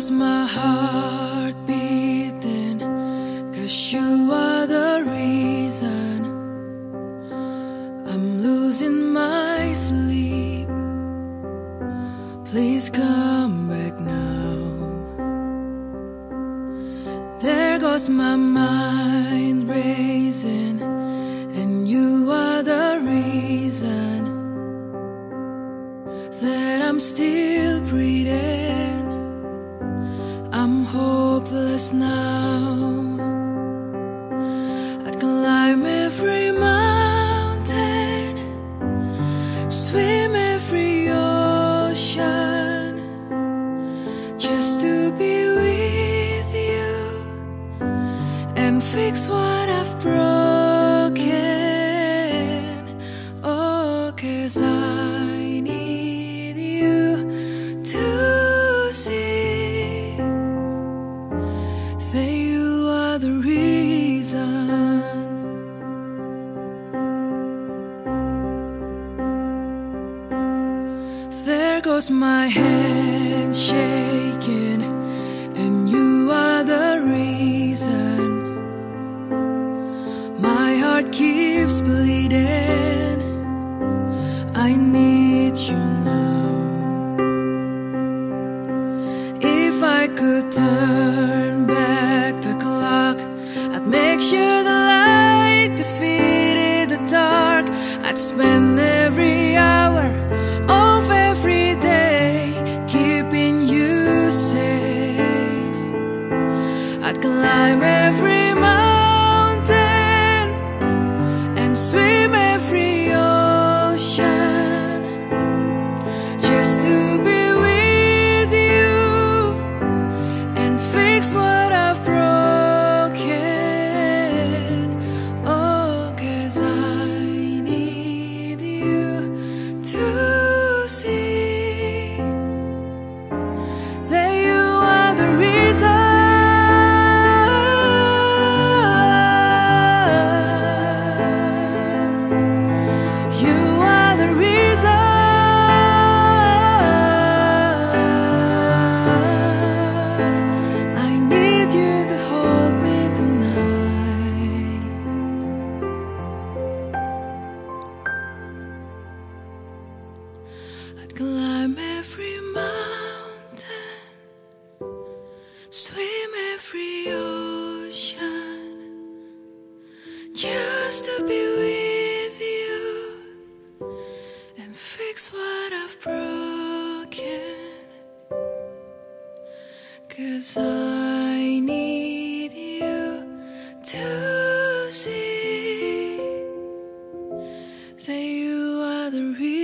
goes my heart beating. Cause you are the reason I'm losing my sleep. Please come back now. There goes my mind racing, and you are the reason that I'm still hopeless now. I'd climb every mountain, swim every ocean, just to be with you and fix what I've broken. Oh, cause I the reason. There goes my hand shaking, and you are the reason. My heart keeps bleeding. I need you now. If I could turn sure the light defeated the dark. I'd spend every hour of every day keeping you safe. I'd climb every mountain I'd climb every mountain, swim every ocean, just to be with you and fix what I've broken. Cause I need you to see that you are the reason.